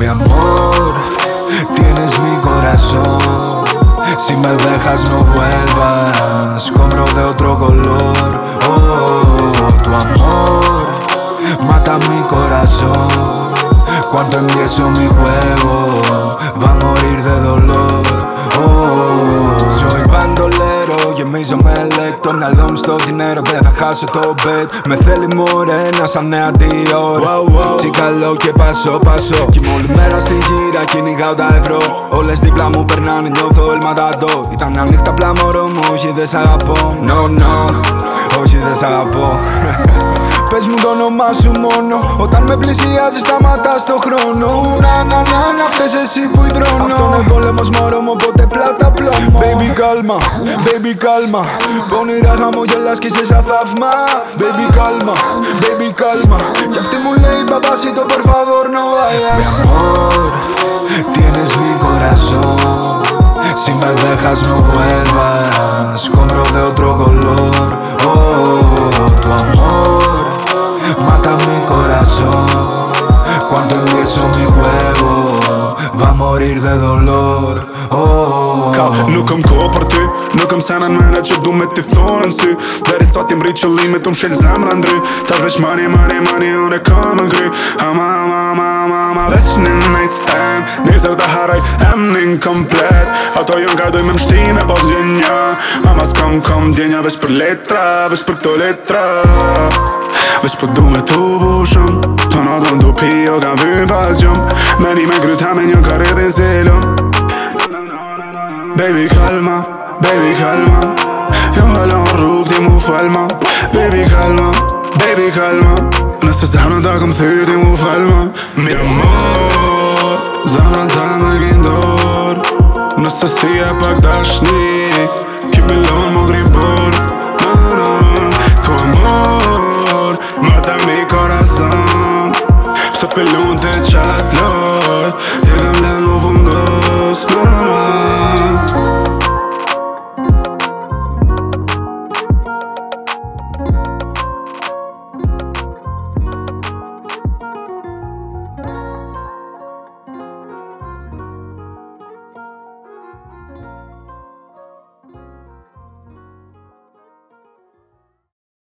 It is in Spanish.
mi amor, tienes mi corazón. Si me dejas no vuelvas, compro de otro color. Oh, tu amor mata mi corazón. Cuando empiezo mi juego μίζω με ελέκτο το μυαλό μου στο dinero Δεν θα χάσω το bet. Με θέλει μωρένα σαν νέα Dior. Wow, wow. Τσικαλώ και πάσω πάσω Κι όλη μέρα στη γύρα κυνηγάω τα ευρώ. Όλες δίπλα μου περνάνε νιώθω ελματατό Ήταν μια νύχτα απλά μωρό μου όχι δεν σ' αγαπώ. No no. Όχι δεν σ' αγαπώ. Πες μου το όνομά σου μόνο. Όταν με πλησιάζεις σταματάς το χρόνο. Να να να να φταίς εσύ που υδρώνω. Αυτό είναι πόλεμος μωρό μου οπότε πλάτα πλώμο. Baby κάλμα, baby calma. Ponera hamo las que se zafma. Baby calma, baby calma. Ya te mulei papacito por favor no vayas. Mi amor, tienes mi corazón. Si me dejas no vuelvas. Compro de otro color. Oh, tu amor Mata mi corazón. Cuando empiezo mi juego Va a morir de dolor. Oh. Ka nuk këm senan mene që du me t'i thonë në sy. Dheri sa ti mri qëllime të mshel zemra ndry. Ta veç mani, mani, mani, unë e kam në gry Ama, ama, ama, ama, ama Veç një night stand. Nizër të haraj emnin komplet. Ato jon ka doj me mshtime pas djenja Ama s'kam kom djenja veç për letra Veç për këto letra. Veç për du me tu bushëm Të natën du pi o kam vy pak gjëm Meni me gryta me një karetin silëm Baby kalma, baby kalma Jam hala në rrug ti mu falma Baby kalma, baby Nëse zemra ta këm thyr ti mu falma Mi amor Zemra ta me gjindor Nëse si e pak dashni Ki Na na Tu amor Mata mi corazon Se pelun të qatë loj